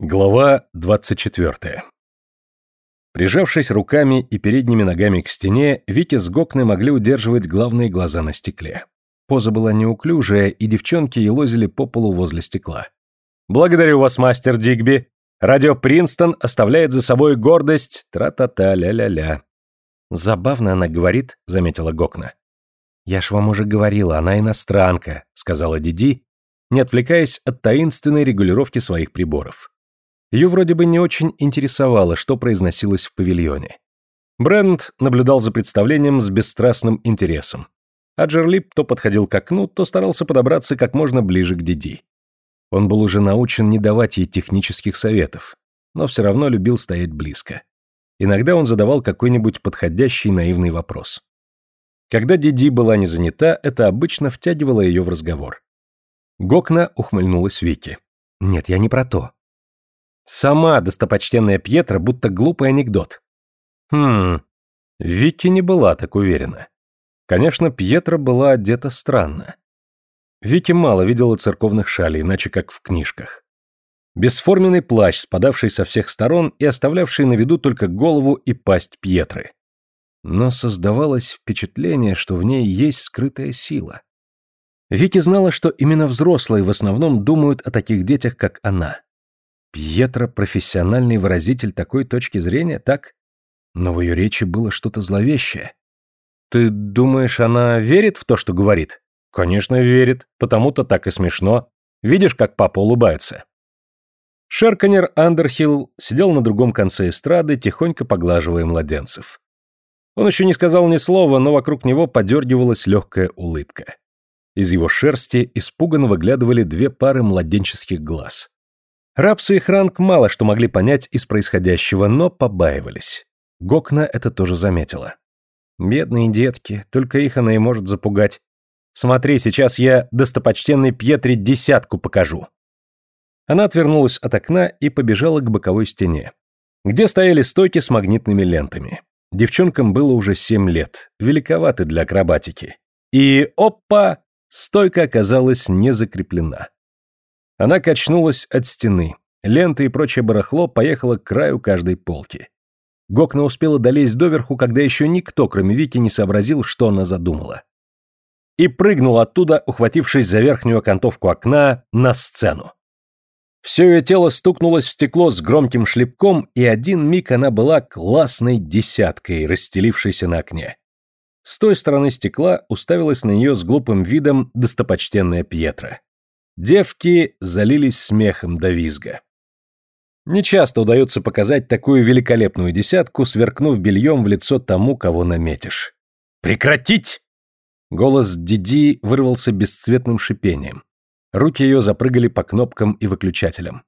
Глава 24. Прижавшись руками и передними ногами к стене, Вики с Гокной могли удерживать главные глаза на стекле. Поза была неуклюжая, и девчонки елозили по полу возле стекла. «Благодарю вас, мастер Дигби. Радио Принстон оставляет за собой гордость. Тра-та-та, ля-ля-ля». «Забавно она говорит», — заметила Гокна. «Я ж вам уже говорила, она иностранка», — сказала Диди, не отвлекаясь от таинственной регулировки своих приборов. Ее вроде бы не очень интересовало, что произносилось в павильоне. Брент наблюдал за представлением с бесстрастным интересом. А Джерлип то подходил к окну, то старался подобраться как можно ближе к Диди. Он был уже научен не давать ей технических советов, но все равно любил стоять близко. Иногда он задавал какой-нибудь подходящий наивный вопрос. Когда Диди была не занята, это обычно втягивало ее в разговор. Гокна ухмыльнулась Вики. «Нет, я не про то. Сама достопочтенная Пьетра будто глупый анекдот. Хм, Вики не была так уверена. Конечно, Пьетра была одета странно. Вики мало видела церковных шалей, иначе как в книжках. Бесформенный плащ, спадавший со всех сторон и оставлявший на виду только голову и пасть Пьетры. Но создавалось впечатление, что в ней есть скрытая сила. Вики знала, что именно взрослые в основном думают о таких детях, как она. Пьетро – профессиональный выразитель такой точки зрения, так? Но в ее речи было что-то зловещее. Ты думаешь, она верит в то, что говорит? Конечно, верит, потому-то так и смешно. Видишь, как папа улыбается? Шерканер Андерхилл сидел на другом конце эстрады, тихонько поглаживая младенцев. Он еще не сказал ни слова, но вокруг него подергивалась легкая улыбка. Из его шерсти испуганно выглядывали две пары младенческих глаз. Рапсы и Хранк мало что могли понять из происходящего, но побаивались. Гокна это тоже заметила. Бедные детки, только их она и может запугать. Смотри, сейчас я достопочтенной Пьетре десятку покажу. Она отвернулась от окна и побежала к боковой стене, где стояли стойки с магнитными лентами. Девчонкам было уже семь лет, великоваты для акробатики. И опа! Стойка оказалась не закреплена. Она качнулась от стены. Лента и прочее барахло поехало к краю каждой полки. Гокна успела долезть доверху, когда еще никто, кроме Вики, не сообразил, что она задумала. И прыгнул оттуда, ухватившись за верхнюю окантовку окна, на сцену. Все ее тело стукнулось в стекло с громким шлепком, и один миг она была классной десяткой, расстелившейся на окне. С той стороны стекла уставилась на нее с глупым видом достопочтенная Пьетра. Девки залились смехом до визга. Нечасто удается показать такую великолепную десятку, сверкнув бельем в лицо тому, кого наметишь. «Прекратить!» Голос Диди вырвался бесцветным шипением. Руки ее запрыгали по кнопкам и выключателям.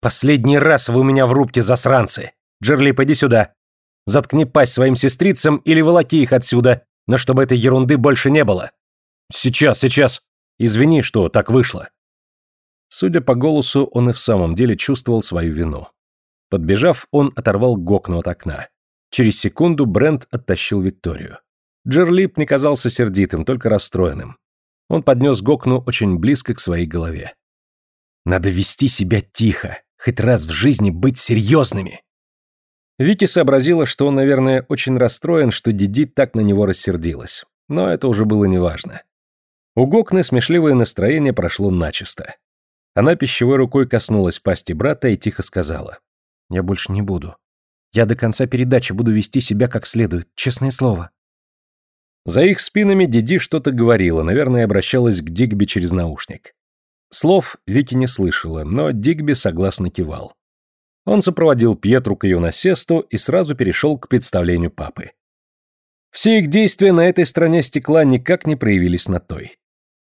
«Последний раз вы у меня в рубке, засранцы! Джерли, пойди сюда! Заткни пасть своим сестрицам или волоки их отсюда, но чтобы этой ерунды больше не было!» «Сейчас, сейчас! Извини, что так вышло!» Судя по голосу, он и в самом деле чувствовал свою вину. Подбежав, он оторвал Гокну от окна. Через секунду Брент оттащил Викторию. Джерлип не казался сердитым, только расстроенным. Он поднес Гокну очень близко к своей голове. «Надо вести себя тихо, хоть раз в жизни быть серьезными!» Вики сообразила, что он, наверное, очень расстроен, что Диди так на него рассердилась. Но это уже было неважно. У Гокны смешливое настроение прошло начисто. Она пищевой рукой коснулась пасти брата и тихо сказала. «Я больше не буду. Я до конца передачи буду вести себя как следует, честное слово». За их спинами Диди что-то говорила, наверное, обращалась к Дигби через наушник. Слов Вики не слышала, но Дигби согласно кивал. Он сопроводил Пьетру к ее насесту и сразу перешел к представлению папы. Все их действия на этой стороне стекла никак не проявились на той.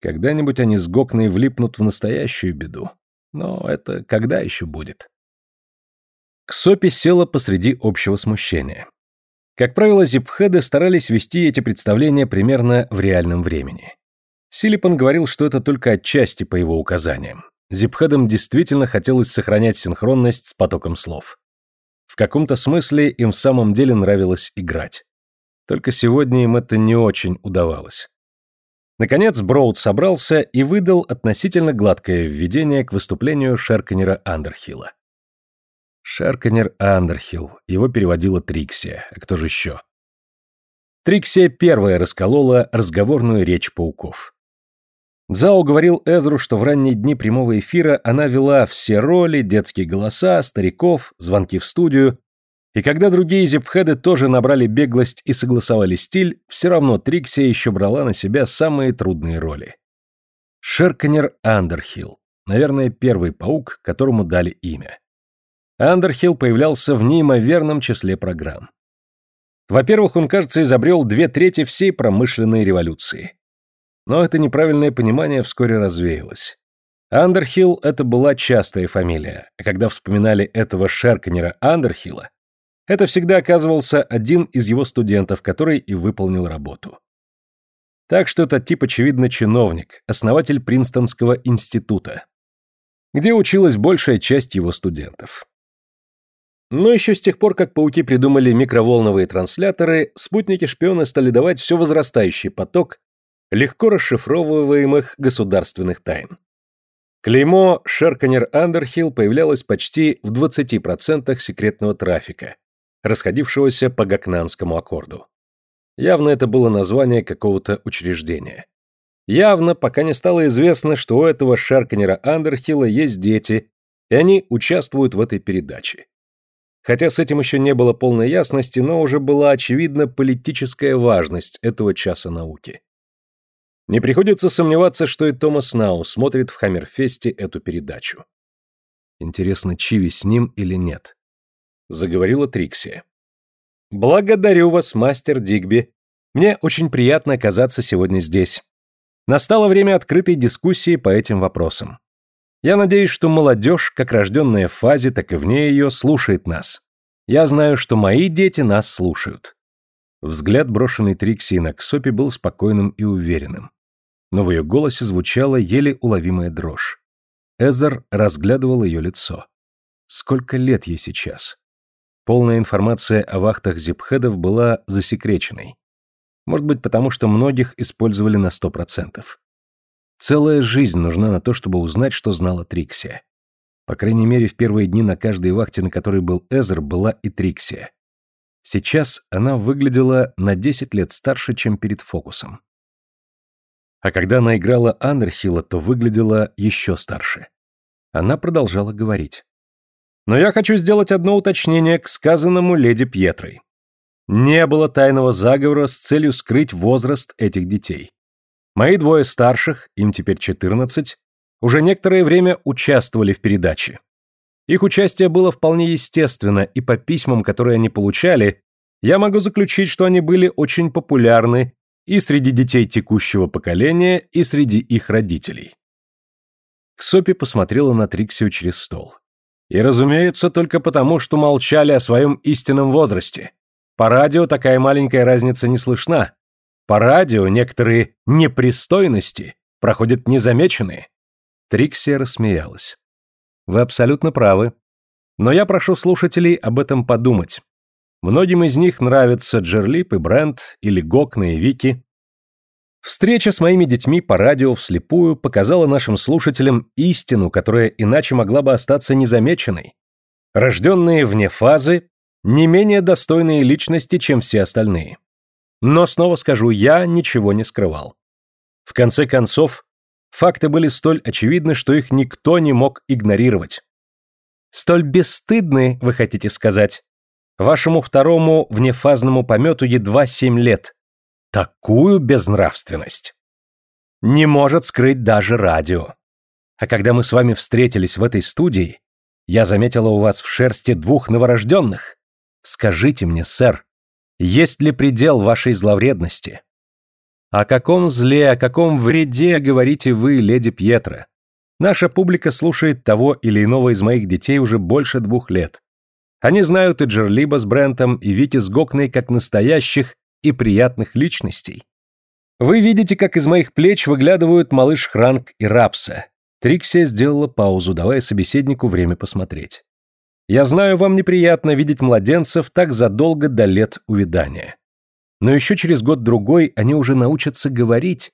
Когда-нибудь они с Гокной влипнут в настоящую беду. Но это когда еще будет? Ксопи села посреди общего смущения. Как правило, зипхеды старались вести эти представления примерно в реальном времени. Силипан говорил, что это только отчасти по его указаниям. Зипхедам действительно хотелось сохранять синхронность с потоком слов. В каком-то смысле им в самом деле нравилось играть. Только сегодня им это не очень удавалось. Наконец Броуд собрался и выдал относительно гладкое введение к выступлению Шерканера Андерхилла. Шарканер Андерхилл, его переводила Триксия, а кто же еще? Триксия первая расколола разговорную речь пауков. Зао говорил Эзру, что в ранние дни прямого эфира она вела все роли, детские голоса, стариков, звонки в студию, и когда другие зипхеды тоже набрали беглость и согласовали стиль, все равно Триксия еще брала на себя самые трудные роли. Шерканер Андерхилл, наверное, первый паук, которому дали имя. Андерхилл появлялся в неимоверном числе программ. Во-первых, он, кажется, изобрел две трети всей промышленной революции. Но это неправильное понимание вскоре развеялось. Андерхилл – это была частая фамилия, а когда вспоминали этого Шерканера Андерхилла, это всегда оказывался один из его студентов, который и выполнил работу. Так что это тип, очевидно, чиновник, основатель Принстонского института, где училась большая часть его студентов. Но еще с тех пор, как пауки придумали микроволновые трансляторы, спутники-шпионы стали давать все возрастающий поток легко расшифровываемых государственных тайн. Клеймо Шерканер Андерхилл появлялось почти в 20% секретного трафика, расходившегося по Гакнанскому аккорду. Явно это было название какого-то учреждения. Явно, пока не стало известно, что у этого Шерканера Андерхилла есть дети, и они участвуют в этой передаче. Хотя с этим еще не было полной ясности, но уже была очевидна политическая важность этого часа науки. Не приходится сомневаться, что и Томас Нау смотрит в Хаммерфесте эту передачу. Интересно, Чиви с ним или нет? Заговорила Трикси. Благодарю вас, мастер Дигби. Мне очень приятно оказаться сегодня здесь. Настало время открытой дискуссии по этим вопросам. Я надеюсь, что молодежь, как рожденная в фазе, так и вне ее, слушает нас. Я знаю, что мои дети нас слушают. Взгляд, брошенный Трикси на Ксопи, был спокойным и уверенным. Но в ее голосе звучала еле уловимая дрожь. Эзер разглядывал ее лицо. Сколько лет ей сейчас? Полная информация о вахтах зипхедов была засекреченной. Может быть, потому что многих использовали на сто процентов. Целая жизнь нужна на то, чтобы узнать, что знала Триксия. По крайней мере, в первые дни на каждой вахте, на которой был Эзер, была и Триксия. Сейчас она выглядела на 10 лет старше, чем перед фокусом. А когда она играла Андерхилла, то выглядела еще старше. Она продолжала говорить. «Но я хочу сделать одно уточнение к сказанному леди Пьетрой. Не было тайного заговора с целью скрыть возраст этих детей. Мои двое старших, им теперь 14, уже некоторое время участвовали в передаче. Их участие было вполне естественно, и по письмам, которые они получали, я могу заключить, что они были очень популярны и среди детей текущего поколения, и среди их родителей. Ксопи посмотрела на Триксию через стол. И, разумеется, только потому, что молчали о своем истинном возрасте. По радио такая маленькая разница не слышна. По радио некоторые непристойности проходят незамеченные. Триксия рассмеялась. Вы абсолютно правы. Но я прошу слушателей об этом подумать. Многим из них нравятся Джерлип и Брент, или Гокна и Вики. Встреча с моими детьми по радио вслепую показала нашим слушателям истину, которая иначе могла бы остаться незамеченной. Рожденные вне фазы, не менее достойные личности, чем все остальные. Но снова скажу, я ничего не скрывал. В конце концов, факты были столь очевидны, что их никто не мог игнорировать. Столь бесстыдны, вы хотите сказать? Вашему второму внефазному помету едва семь лет. Такую безнравственность! Не может скрыть даже радио. А когда мы с вами встретились в этой студии, я заметила у вас в шерсти двух новорожденных. Скажите мне, сэр, есть ли предел вашей зловредности? О каком зле, о каком вреде говорите вы, леди Пьетро? Наша публика слушает того или иного из моих детей уже больше двух лет. Они знают и Джерлиба с Брентом, и Вити с Гокной как настоящих и приятных личностей. Вы видите, как из моих плеч выглядывают малыш Хранк и Рапса. Триксия сделала паузу, давая собеседнику время посмотреть. Я знаю, вам неприятно видеть младенцев так задолго до лет увядания. Но еще через год-другой они уже научатся говорить.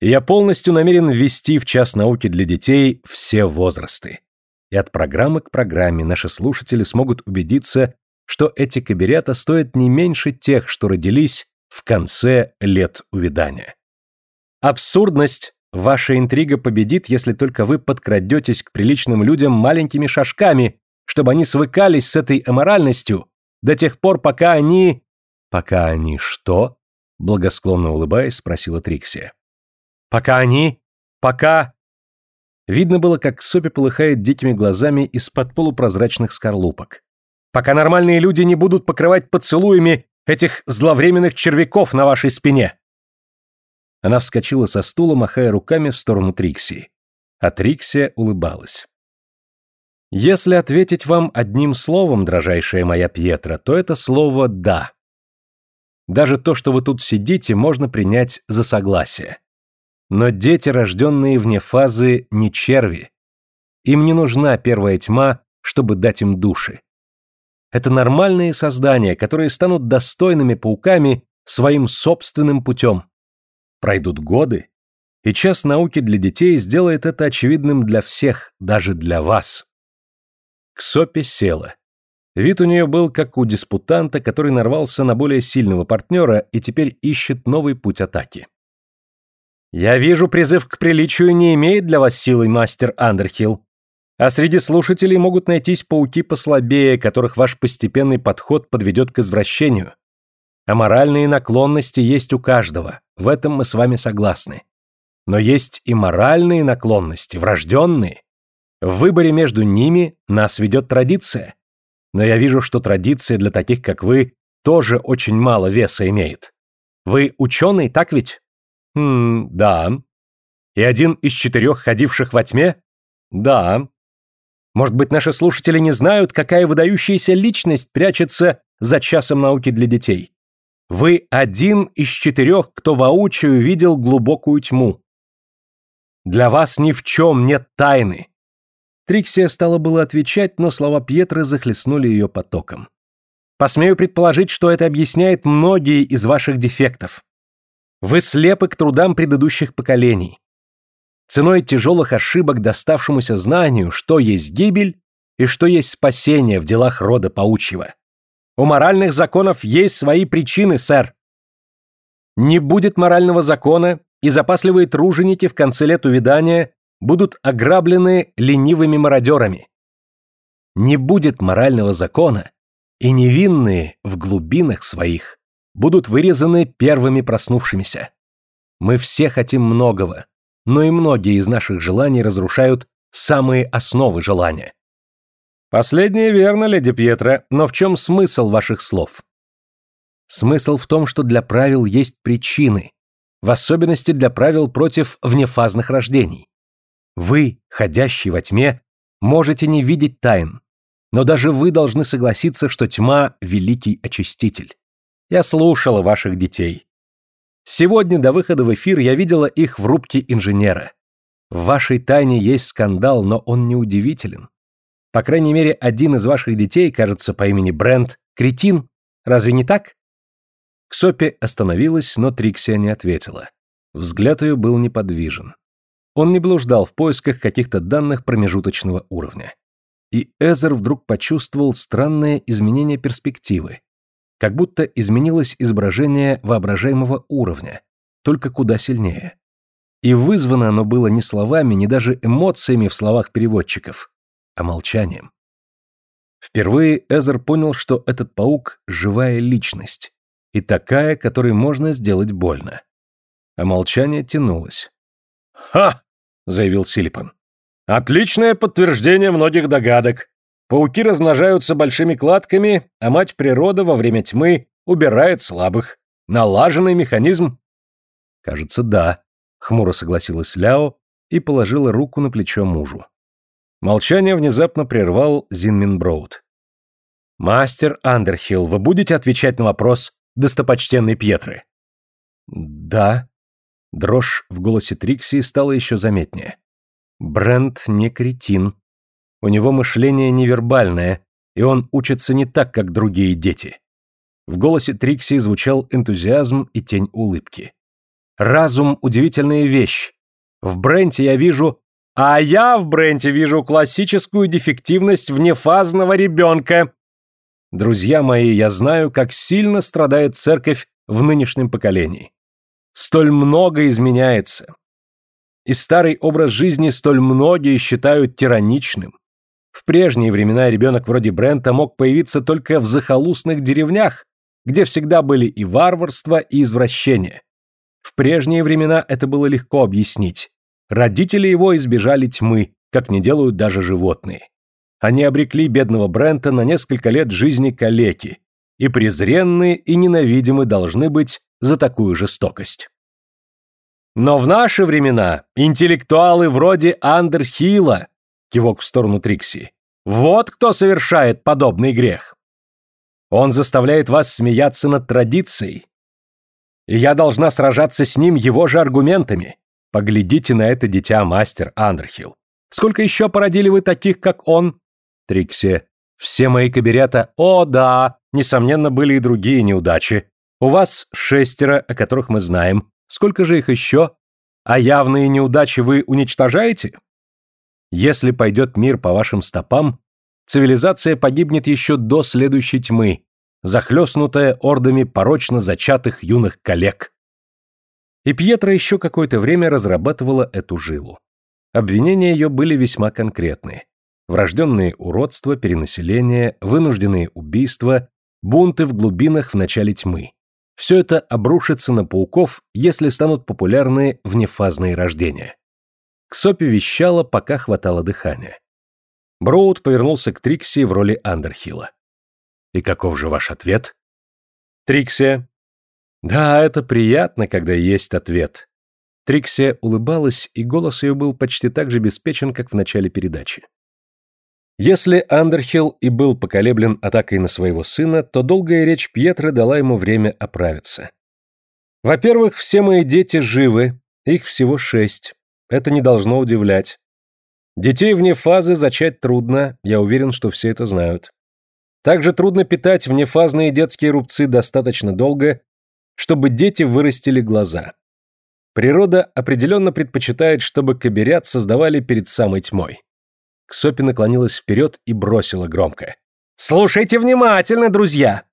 Я полностью намерен ввести в час науки для детей все возрасты. и от программы к программе наши слушатели смогут убедиться, что эти каберята стоят не меньше тех, что родились в конце лет увядания. Абсурдность. Ваша интрига победит, если только вы подкрадетесь к приличным людям маленькими шажками, чтобы они свыкались с этой аморальностью до тех пор, пока они... Пока они что? Благосклонно улыбаясь, спросила Трикси. Пока они... Пока... Видно было, как Сопи полыхает дикими глазами из-под полупрозрачных скорлупок. Пока нормальные люди не будут покрывать поцелуями этих зловременных червяков на вашей спине. Она вскочила со стула, махая руками в сторону Трикси. А Триксия улыбалась. Если ответить вам одним словом, дрожайшая моя Пьетра, то это слово «да». Даже то, что вы тут сидите, можно принять за согласие. Но дети, рожденные вне фазы, не черви. Им не нужна первая тьма, чтобы дать им души. Это нормальные создания, которые станут достойными пауками своим собственным путем. Пройдут годы, и час науки для детей сделает это очевидным для всех, даже для вас. Ксопи села. Вид у нее был как у диспутанта, который нарвался на более сильного партнера и теперь ищет новый путь атаки. «Я вижу, призыв к приличию не имеет для вас силы, мастер Андерхилл. А среди слушателей могут найтись пауки послабее, которых ваш постепенный подход подведет к извращению. А моральные наклонности есть у каждого, в этом мы с вами согласны. Но есть и моральные наклонности, врожденные. В выборе между ними нас ведет традиция. Но я вижу, что традиция для таких, как вы, тоже очень мало веса имеет. Вы ученый, так ведь? Хм, да. И один из четырех ходивших во тьме? Да. Может быть, наши слушатели не знают, какая выдающаяся личность прячется за часом науки для детей. Вы один из четырех, кто воочию видел глубокую тьму. Для вас ни в чем нет тайны. Триксия стала было отвечать, но слова Пьетры захлестнули ее потоком. Посмею предположить, что это объясняет многие из ваших дефектов. Вы слепы к трудам предыдущих поколений ценой тяжелых ошибок доставшемуся знанию, что есть гибель и что есть спасение в делах рода паучьего. У моральных законов есть свои причины, сэр. Не будет морального закона, и запасливые труженики в конце лет увядания будут ограблены ленивыми мародерами. Не будет морального закона, и невинные в глубинах своих будут вырезаны первыми проснувшимися. Мы все хотим многого, но и многие из наших желаний разрушают самые основы желания. Последнее верно, леди Пьетро, но в чем смысл ваших слов? Смысл в том, что для правил есть причины, в особенности для правил против внефазных рождений. Вы, ходящий во тьме, можете не видеть тайн, но даже вы должны согласиться, что тьма — великий очиститель. Я слушала ваших детей. Сегодня до выхода в эфир я видела их в рубке инженера. В вашей тайне есть скандал, но он не удивителен. По крайней мере, один из ваших детей, кажется, по имени Брент, кретин. Разве не так? Ксопи остановилась, но Триксия не ответила. Взгляд ее был неподвижен. Он не блуждал в поисках каких-то данных промежуточного уровня. И Эзер вдруг почувствовал странное изменение перспективы, как будто изменилось изображение воображаемого уровня, только куда сильнее. И вызвано оно было не словами, не даже эмоциями в словах переводчиков, а молчанием. Впервые Эзер понял, что этот паук – живая личность, и такая, которой можно сделать больно. А молчание тянулось. «Ха!» – заявил Силипан. «Отличное подтверждение многих догадок. Пауки размножаются большими кладками, а мать природа во время тьмы убирает слабых. Налаженный механизм. Кажется, да, хмуро согласилась Ляо и положила руку на плечо мужу. Молчание внезапно прервал Зинмин Броуд. «Мастер Андерхилл, вы будете отвечать на вопрос достопочтенной Пьетры?» «Да». Дрожь в голосе Трикси стала еще заметнее. Брент не кретин. У него мышление невербальное, и он учится не так, как другие дети. В голосе Трикси звучал энтузиазм и тень улыбки. Разум – удивительная вещь. В Бренте я вижу... А я в Бренте вижу классическую дефективность внефазного ребенка. Друзья мои, я знаю, как сильно страдает церковь в нынешнем поколении. Столь много изменяется. И старый образ жизни столь многие считают тираничным. В прежние времена ребенок вроде Брента мог появиться только в захолустных деревнях, где всегда были и варварство, и извращение. В прежние времена это было легко объяснить. Родители его избежали тьмы, как не делают даже животные. Они обрекли бедного Брента на несколько лет жизни калеки, и презренные и ненавидимы должны быть за такую жестокость. Но в наши времена интеллектуалы вроде Андерхилла Кивок в сторону Трикси. Вот кто совершает подобный грех. Он заставляет вас смеяться над традицией. И я должна сражаться с ним его же аргументами. Поглядите на это дитя, мастер Андерхилл. Сколько еще породили вы таких, как он? Трикси. Все мои каберята... О, да, несомненно, были и другие неудачи. У вас шестеро, о которых мы знаем. Сколько же их еще? А явные неудачи вы уничтожаете? Если пойдет мир по вашим стопам, цивилизация погибнет еще до следующей тьмы, захлестнутая ордами порочно зачатых юных коллег. И Пьетро еще какое-то время разрабатывала эту жилу. Обвинения ее были весьма конкретные. Врожденные уродства, перенаселение, вынужденные убийства, бунты в глубинах в начале тьмы. Все это обрушится на пауков, если станут популярны внефазные рождения. Ксопи вещала, пока хватало дыхания. Броуд повернулся к Трикси в роли Андерхилла. «И каков же ваш ответ?» «Трикси». «Да, это приятно, когда есть ответ». Трикси улыбалась, и голос ее был почти так же беспечен, как в начале передачи. Если Андерхилл и был поколеблен атакой на своего сына, то долгая речь Пьетры дала ему время оправиться. «Во-первых, все мои дети живы, их всего шесть. Это не должно удивлять. Детей вне фазы зачать трудно, я уверен, что все это знают. Также трудно питать внефазные детские рубцы достаточно долго, чтобы дети вырастили глаза. Природа определенно предпочитает, чтобы каберят создавали перед самой тьмой. Ксопи наклонилась вперед и бросила громко. «Слушайте внимательно, друзья!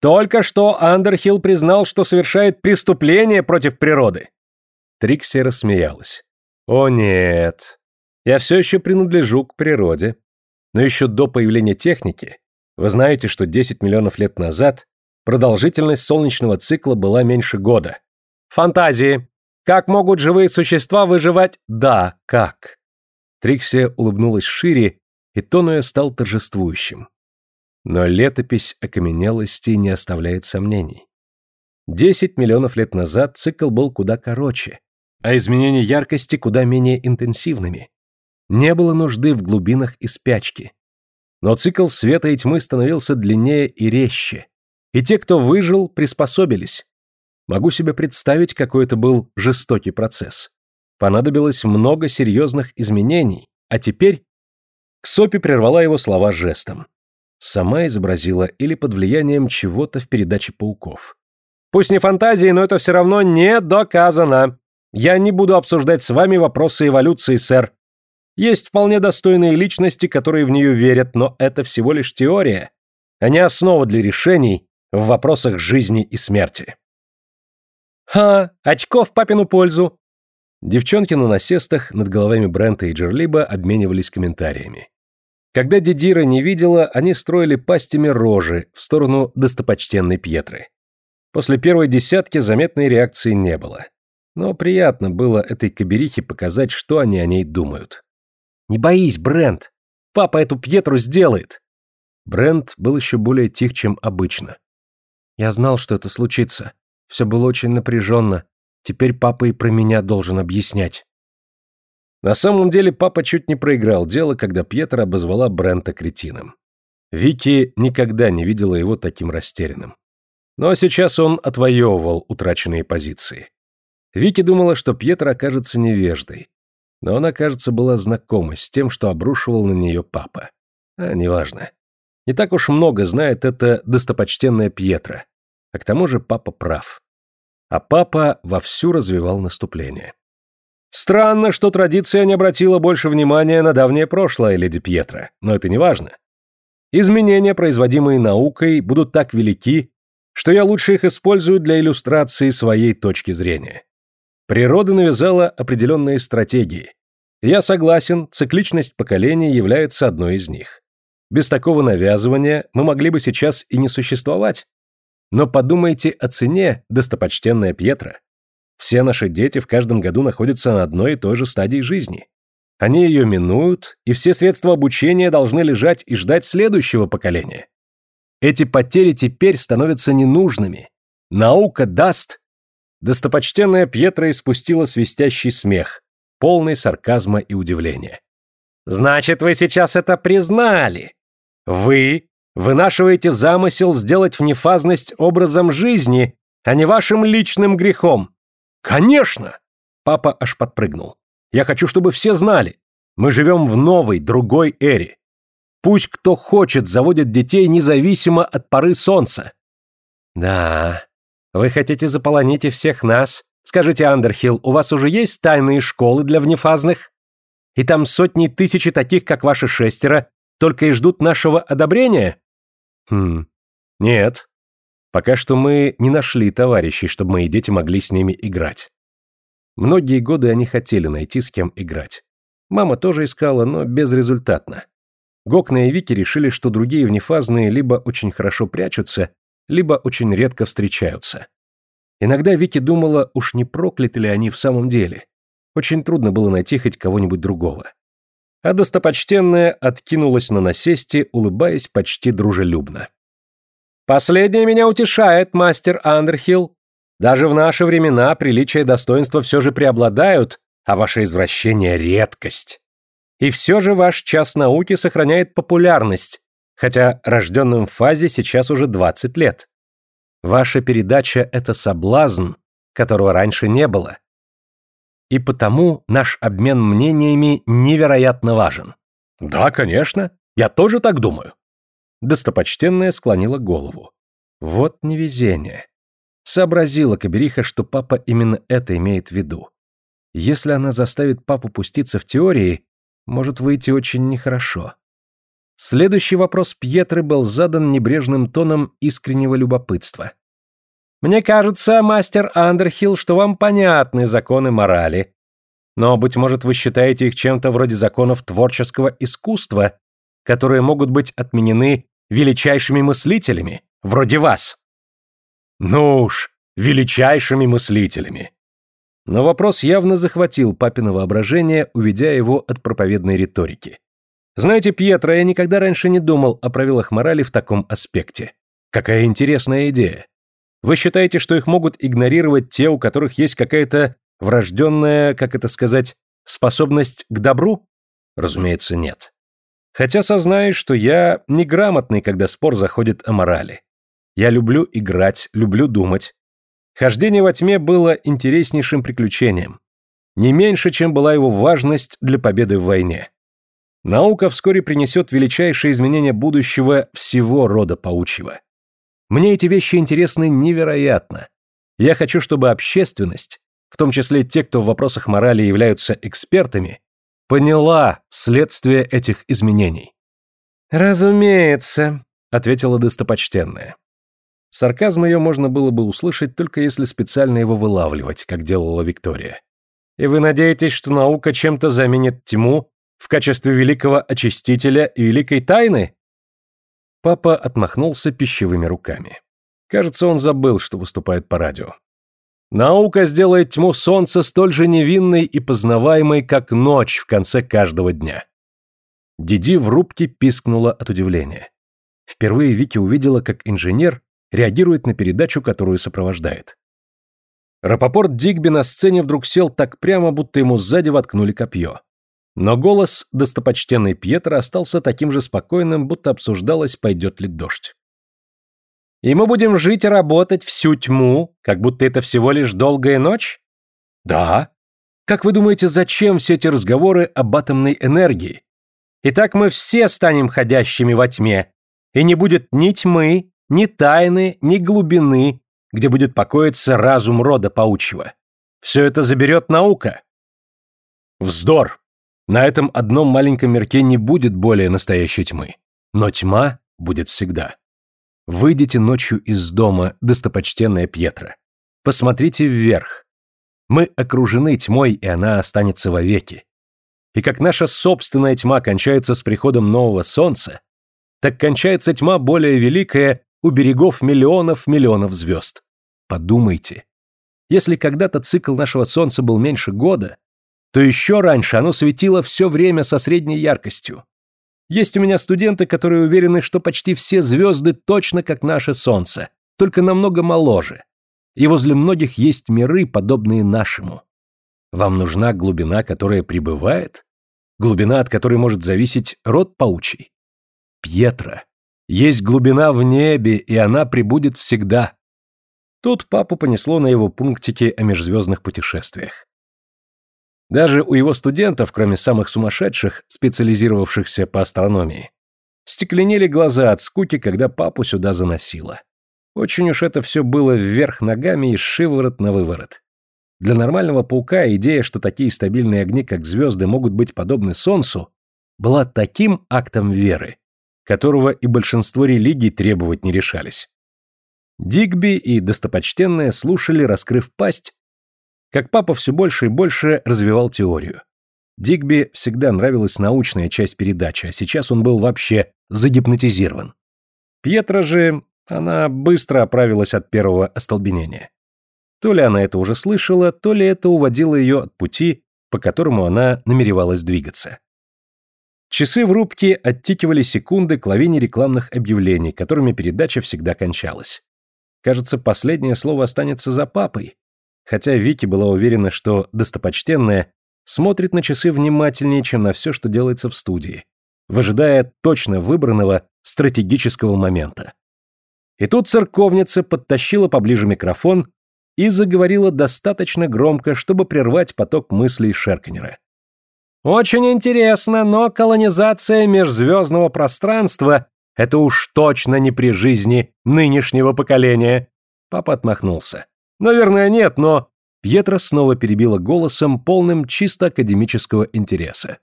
Только что Андерхилл признал, что совершает преступление против природы!» Трикси рассмеялась. О нет, я все еще принадлежу к природе. Но еще до появления техники, вы знаете, что 10 миллионов лет назад продолжительность солнечного цикла была меньше года. Фантазии. Как могут живые существа выживать? Да, как. Триксия улыбнулась шире, и тон ее стал торжествующим. Но летопись окаменелости не оставляет сомнений. Десять миллионов лет назад цикл был куда короче, а изменения яркости куда менее интенсивными. Не было нужды в глубинах и спячки. Но цикл света и тьмы становился длиннее и резче, и те, кто выжил, приспособились. Могу себе представить, какой это был жестокий процесс. Понадобилось много серьезных изменений, а теперь... Ксопи прервала его слова жестом. Сама изобразила или под влиянием чего-то в передаче пауков. Пусть не фантазии, но это все равно не доказано. Я не буду обсуждать с вами вопросы эволюции, сэр. Есть вполне достойные личности, которые в нее верят, но это всего лишь теория, а не основа для решений в вопросах жизни и смерти. Ха, очко в папину пользу. Девчонки на насестах над головами Брента и Джерлиба обменивались комментариями. Когда Дидира не видела, они строили пастями рожи в сторону достопочтенной Пьетры. После первой десятки заметной реакции не было. Но приятно было этой каберихе показать, что они о ней думают. «Не боись, Брент! Папа эту Пьетру сделает!» Брент был еще более тих, чем обычно. «Я знал, что это случится. Все было очень напряженно. Теперь папа и про меня должен объяснять». На самом деле папа чуть не проиграл дело, когда Пьетра обозвала Брента кретином. Вики никогда не видела его таким растерянным. Но сейчас он отвоевывал утраченные позиции. Вики думала, что Пьетро окажется невеждой. Но она, кажется, была знакома с тем, что обрушивал на нее папа. А, неважно. Не так уж много знает это достопочтенная Пьетро. А к тому же папа прав. А папа вовсю развивал наступление. Странно, что традиция не обратила больше внимания на давнее прошлое, леди Пьетро, но это не важно. Изменения, производимые наукой, будут так велики, что я лучше их использую для иллюстрации своей точки зрения. Природа навязала определенные стратегии. Я согласен, цикличность поколений является одной из них. Без такого навязывания мы могли бы сейчас и не существовать. Но подумайте о цене, достопочтенная Пьетра. Все наши дети в каждом году находятся на одной и той же стадии жизни. Они ее минуют, и все средства обучения должны лежать и ждать следующего поколения. Эти потери теперь становятся ненужными. Наука даст... Достопочтенная Пьетра испустила свистящий смех, полный сарказма и удивления. «Значит, вы сейчас это признали? Вы вынашиваете замысел сделать внефазность образом жизни, а не вашим личным грехом?» «Конечно!» Папа аж подпрыгнул. «Я хочу, чтобы все знали. Мы живем в новой, другой эре. Пусть кто хочет заводит детей независимо от поры солнца». «Да, вы хотите заполонить и всех нас? Скажите, Андерхилл, у вас уже есть тайные школы для внефазных? И там сотни тысячи таких, как ваши шестеро, только и ждут нашего одобрения?» «Хм, нет. Пока что мы не нашли товарищей, чтобы мои дети могли с ними играть. Многие годы они хотели найти с кем играть. Мама тоже искала, но безрезультатно. Гокна и Вики решили, что другие внефазные либо очень хорошо прячутся, либо очень редко встречаются. Иногда Вики думала, уж не прокляты ли они в самом деле. Очень трудно было найти хоть кого-нибудь другого. А достопочтенная откинулась на насесте, улыбаясь почти дружелюбно. Последнее меня утешает, мастер Андерхилл. Даже в наши времена приличие и достоинство все же преобладают, а ваше извращение — редкость. И все же ваш час науки сохраняет популярность, хотя рожденным в фазе сейчас уже 20 лет. Ваша передача — это соблазн, которого раньше не было. И потому наш обмен мнениями невероятно важен. Да, конечно, я тоже так думаю. Достопочтенная склонила голову. Вот невезение. Сообразила Кабериха, что папа именно это имеет в виду. Если она заставит папу пуститься в теории, может выйти очень нехорошо. Следующий вопрос Пьетры был задан небрежным тоном искреннего любопытства. «Мне кажется, мастер Андерхилл, что вам понятны законы морали. Но, быть может, вы считаете их чем-то вроде законов творческого искусства, которые могут быть отменены величайшими мыслителями, вроде вас. Ну уж, величайшими мыслителями. Но вопрос явно захватил папино воображение, уведя его от проповедной риторики. Знаете, Пьетро, я никогда раньше не думал о правилах морали в таком аспекте. Какая интересная идея. Вы считаете, что их могут игнорировать те, у которых есть какая-то врожденная, как это сказать, способность к добру? Разумеется, нет. Хотя сознаюсь, что я неграмотный, когда спор заходит о морали. Я люблю играть, люблю думать. Хождение во тьме было интереснейшим приключением. Не меньше, чем была его важность для победы в войне. Наука вскоре принесет величайшие изменения будущего всего рода паучьего. Мне эти вещи интересны невероятно. Я хочу, чтобы общественность, в том числе те, кто в вопросах морали являются экспертами, поняла следствие этих изменений. «Разумеется», — ответила достопочтенная. Сарказм ее можно было бы услышать, только если специально его вылавливать, как делала Виктория. «И вы надеетесь, что наука чем-то заменит тьму в качестве великого очистителя и великой тайны?» Папа отмахнулся пищевыми руками. Кажется, он забыл, что выступает по радио. Наука сделает тьму солнца столь же невинной и познаваемой, как ночь в конце каждого дня. Диди в рубке пискнула от удивления. Впервые Вики увидела, как инженер реагирует на передачу, которую сопровождает. Рапопорт Дигби на сцене вдруг сел так прямо, будто ему сзади воткнули копье. Но голос достопочтенной Пьетро остался таким же спокойным, будто обсуждалось, пойдет ли дождь. И мы будем жить и работать всю тьму, как будто это всего лишь долгая ночь? Да. Как вы думаете, зачем все эти разговоры об атомной энергии? Итак, мы все станем ходящими во тьме, и не будет ни тьмы, ни тайны, ни глубины, где будет покоиться разум рода паучьего. Все это заберет наука. Вздор! На этом одном маленьком мирке не будет более настоящей тьмы. Но тьма будет всегда. Выйдите ночью из дома, достопочтенная Пьетра. Посмотрите вверх. Мы окружены тьмой, и она останется вовеки. И как наша собственная тьма кончается с приходом нового солнца, так кончается тьма более великая у берегов миллионов миллионов звезд. Подумайте. Если когда-то цикл нашего солнца был меньше года, то еще раньше оно светило все время со средней яркостью. Есть у меня студенты, которые уверены, что почти все звезды точно как наше Солнце, только намного моложе. И возле многих есть миры, подобные нашему. Вам нужна глубина, которая пребывает? Глубина, от которой может зависеть род паучий? Пьетро. Есть глубина в небе, и она прибудет всегда. Тут папу понесло на его пунктике о межзвездных путешествиях. Даже у его студентов, кроме самых сумасшедших, специализировавшихся по астрономии, стекленели глаза от скуки, когда папу сюда заносило. Очень уж это все было вверх ногами и шиворот на выворот. Для нормального паука идея, что такие стабильные огни, как звезды, могут быть подобны Солнцу, была таким актом веры, которого и большинство религий требовать не решались. Дигби и достопочтенные слушали, раскрыв пасть, как папа все больше и больше развивал теорию. Дигби всегда нравилась научная часть передачи, а сейчас он был вообще загипнотизирован. Пьетро же, она быстро оправилась от первого остолбенения. То ли она это уже слышала, то ли это уводило ее от пути, по которому она намеревалась двигаться. Часы в рубке оттикивали секунды к лавине рекламных объявлений, которыми передача всегда кончалась. Кажется, последнее слово останется за папой, хотя Вики была уверена, что достопочтенная смотрит на часы внимательнее, чем на все, что делается в студии, выжидая точно выбранного стратегического момента. И тут церковница подтащила поближе микрофон и заговорила достаточно громко, чтобы прервать поток мыслей Шерканера. «Очень интересно, но колонизация межзвездного пространства — это уж точно не при жизни нынешнего поколения!» Папа отмахнулся. Наверное, нет, но... Пьетро снова перебила голосом, полным чисто академического интереса.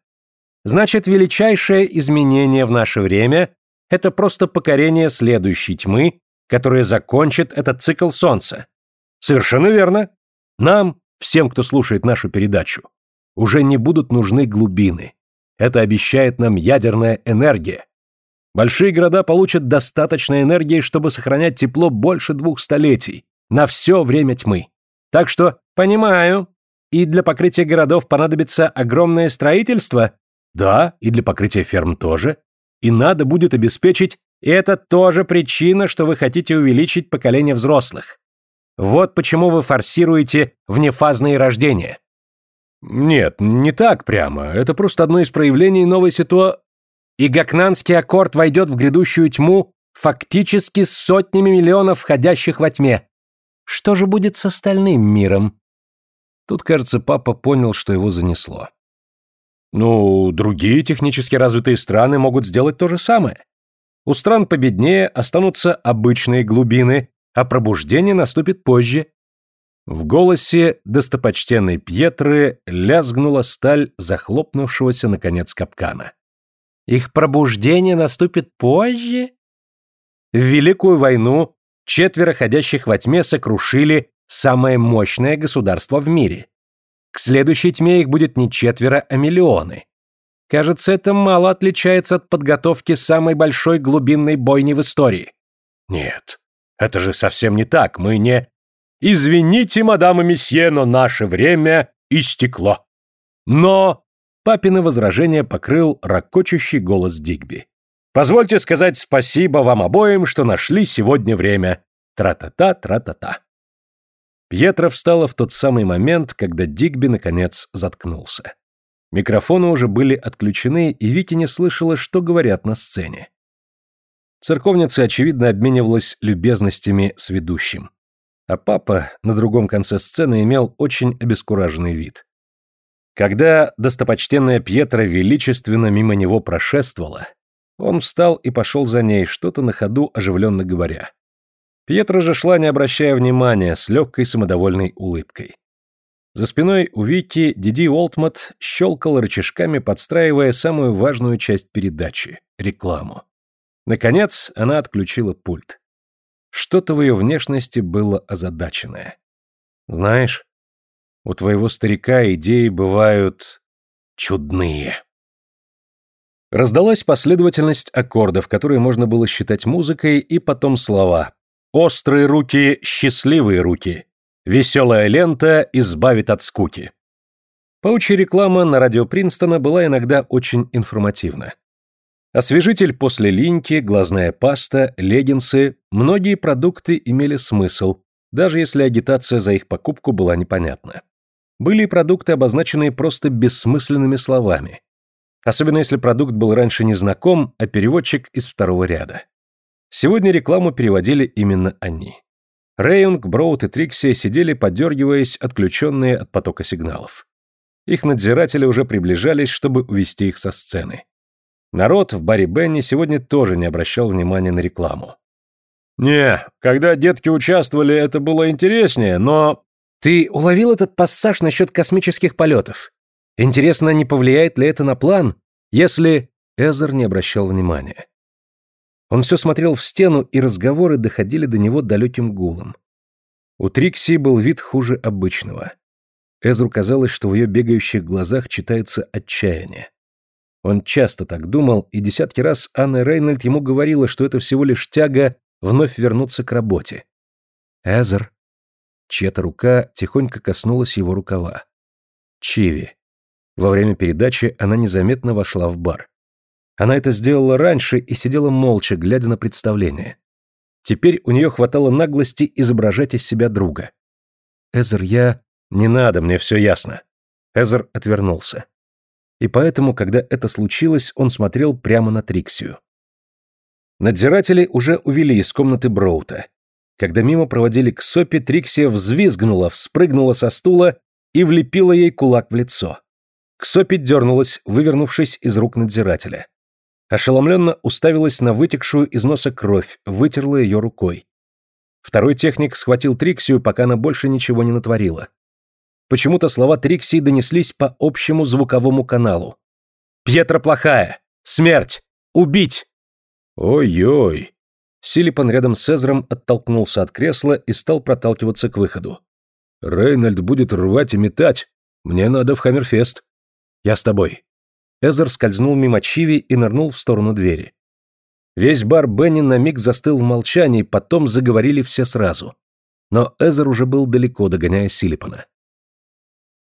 Значит, величайшее изменение в наше время – это просто покорение следующей тьмы, которая закончит этот цикл Солнца. Совершенно верно. Нам, всем, кто слушает нашу передачу, уже не будут нужны глубины. Это обещает нам ядерная энергия. Большие города получат достаточно энергии, чтобы сохранять тепло больше двух столетий, на все время тьмы. Так что, понимаю, и для покрытия городов понадобится огромное строительство? Да, и для покрытия ферм тоже. И надо будет обеспечить, и это тоже причина, что вы хотите увеличить поколение взрослых. Вот почему вы форсируете внефазные рождения. Нет, не так прямо. Это просто одно из проявлений новой ситуации. И Гакнанский аккорд войдет в грядущую тьму фактически с сотнями миллионов входящих во тьме. Что же будет с остальным миром? Тут, кажется, папа понял, что его занесло. Ну, другие технически развитые страны могут сделать то же самое. У стран победнее останутся обычные глубины, а пробуждение наступит позже. В голосе достопочтенной Пьетры лязгнула сталь захлопнувшегося, наконец, капкана. Их пробуждение наступит позже? В Великую войну четверо ходящих во тьме сокрушили самое мощное государство в мире. К следующей тьме их будет не четверо, а миллионы. Кажется, это мало отличается от подготовки самой большой глубинной бойни в истории. Нет, это же совсем не так, мы не... Извините, мадам и месье, но наше время истекло. Но... Папины возражение покрыл ракочущий голос Дигби. Позвольте сказать спасибо вам обоим, что нашли сегодня время. Тра-та-та, тра-та-та. Пьетро встала в тот самый момент, когда Дигби, наконец, заткнулся. Микрофоны уже были отключены, и Вики не слышала, что говорят на сцене. Церковница, очевидно, обменивалась любезностями с ведущим. А папа на другом конце сцены имел очень обескураженный вид. Когда достопочтенная Пьетро величественно мимо него прошествовала, он встал и пошел за ней, что-то на ходу оживленно говоря. Пьетро же шла, не обращая внимания, с легкой самодовольной улыбкой. За спиной у Вики Диди Олтмат щелкал рычажками, подстраивая самую важную часть передачи — рекламу. Наконец, она отключила пульт. Что-то в ее внешности было озадаченное. «Знаешь, у твоего старика идеи бывают... чудные». Раздалась последовательность аккордов, которые можно было считать музыкой, и потом слова. «Острые руки, счастливые руки. Веселая лента избавит от скуки». Паучья реклама на радио Принстона была иногда очень информативна. Освежитель после линьки, глазная паста, леггинсы – многие продукты имели смысл, даже если агитация за их покупку была непонятна. Были и продукты, обозначенные просто бессмысленными словами. Особенно если продукт был раньше незнаком, а переводчик из второго ряда. Сегодня рекламу переводили именно они. Рейунг, Броуд и Трикси сидели, подергиваясь, отключенные от потока сигналов. Их надзиратели уже приближались, чтобы увести их со сцены. Народ в баре Бенни сегодня тоже не обращал внимания на рекламу. «Не, когда детки участвовали, это было интереснее, но...» «Ты уловил этот пассаж насчет космических полетов? Интересно, не повлияет ли это на план, если...» Эзер не обращал внимания. Он все смотрел в стену, и разговоры доходили до него далеким гулом. У Трикси был вид хуже обычного. Эзру казалось, что в ее бегающих глазах читается отчаяние. Он часто так думал, и десятки раз Анна Рейнольд ему говорила, что это всего лишь тяга вновь вернуться к работе. Эзер. Чья-то рука тихонько коснулась его рукава. Чиви. Во время передачи она незаметно вошла в бар. Она это сделала раньше и сидела молча, глядя на представление. Теперь у нее хватало наглости изображать из себя друга. «Эзер, я...» «Не надо, мне все ясно». Эзер отвернулся и поэтому, когда это случилось, он смотрел прямо на Триксию. Надзиратели уже увели из комнаты Броута. Когда мимо проводили к Сопе, Триксия взвизгнула, вспрыгнула со стула и влепила ей кулак в лицо. Ксопи дернулась, вывернувшись из рук надзирателя. Ошеломленно уставилась на вытекшую из носа кровь, вытерла ее рукой. Второй техник схватил Триксию, пока она больше ничего не натворила. Почему-то слова Трикси донеслись по общему звуковому каналу. «Пьетро плохая! Смерть! Убить!» «Ой-ой!» Силипан рядом с Эзром оттолкнулся от кресла и стал проталкиваться к выходу. «Рейнольд будет рвать и метать. Мне надо в Хаммерфест». «Я с тобой». Эзер скользнул мимо Чиви и нырнул в сторону двери. Весь бар Бенни на миг застыл в молчании, потом заговорили все сразу. Но Эзер уже был далеко, догоняя Силипана.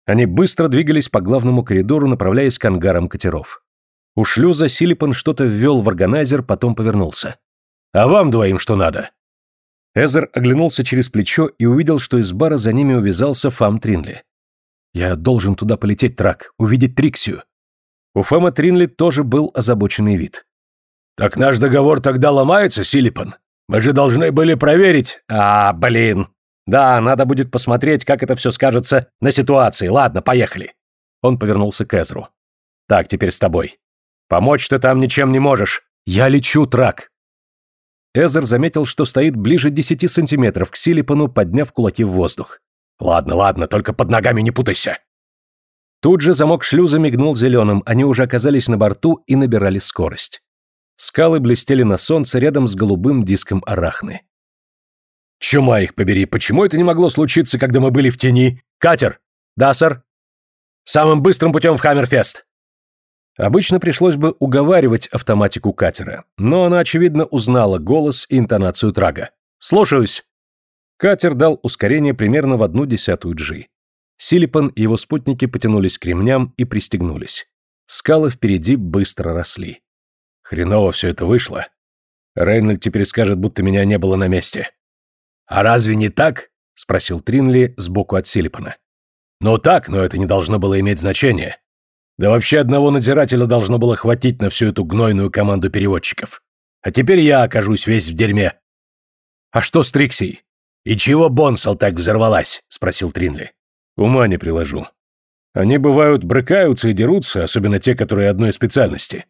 Они быстро двигались по главному коридору, направляясь к ангарам катеров. У шлюза Силипан что-то ввел в органайзер, потом повернулся. «А вам двоим что надо?» Эзер оглянулся через плечо и увидел, что из бара за ними увязался Фам Тринли. «Я должен туда полететь, Трак, увидеть Триксию». У Фама Тринли тоже был озабоченный вид. «Так наш договор тогда ломается, Силипан? Мы же должны были проверить...» «А, блин!» Да, надо будет посмотреть, как это все скажется на ситуации. Ладно, поехали. Он повернулся к Эзру. Так, теперь с тобой. Помочь ты там ничем не можешь. Я лечу, Трак. Эзер заметил, что стоит ближе десяти сантиметров к Силипану, подняв кулаки в воздух. Ладно, ладно, только под ногами не путайся. Тут же замок шлюза мигнул зеленым, они уже оказались на борту и набирали скорость. Скалы блестели на солнце рядом с голубым диском арахны. Чума их побери, почему это не могло случиться, когда мы были в тени? Катер? Да, сэр. Самым быстрым путем в Хаммерфест. Обычно пришлось бы уговаривать автоматику катера, но она, очевидно, узнала голос и интонацию трага. «Слушаюсь!» Катер дал ускорение примерно в одну десятую джи. Силипан и его спутники потянулись к ремням и пристегнулись. Скалы впереди быстро росли. Хреново все это вышло. Рейнольд теперь скажет, будто меня не было на месте. «А разве не так?» — спросил Тринли сбоку от Силипана. «Ну так, но это не должно было иметь значения. Да вообще одного надзирателя должно было хватить на всю эту гнойную команду переводчиков. А теперь я окажусь весь в дерьме». «А что с Триксией?» «И чего Бонсал так взорвалась?» — спросил Тринли. «Ума не приложу. Они, бывают, брыкаются и дерутся, особенно те, которые одной специальности.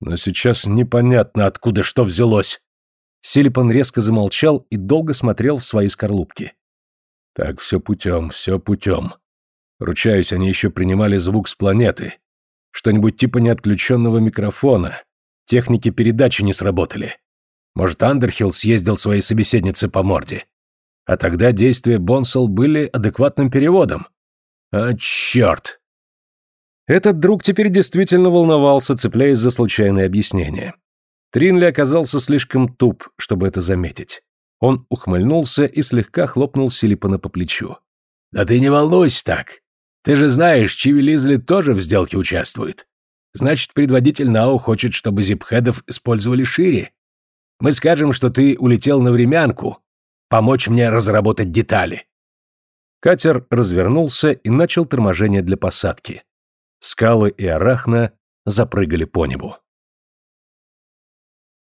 Но сейчас непонятно, откуда что взялось. Силипан резко замолчал и долго смотрел в свои скорлупки. Так, все путем, все путем. Ручаюсь, они еще принимали звук с планеты. Что-нибудь типа неотключенного микрофона. Техники передачи не сработали. Может, Андерхилл съездил своей собеседнице по морде. А тогда действия Бонсел были адекватным переводом. А черт! Этот друг теперь действительно волновался, цепляясь за случайное объяснение. Тринли оказался слишком туп, чтобы это заметить. Он ухмыльнулся и слегка хлопнул Силипана по плечу. «Да ты не волнуйся так. Ты же знаешь, Чиви Лизли тоже в сделке участвует. Значит, предводитель НАУ хочет, чтобы зипхедов использовали шире. Мы скажем, что ты улетел на времянку, помочь мне разработать детали». Катер развернулся и начал торможение для посадки. Скалы и арахна запрыгали по небу.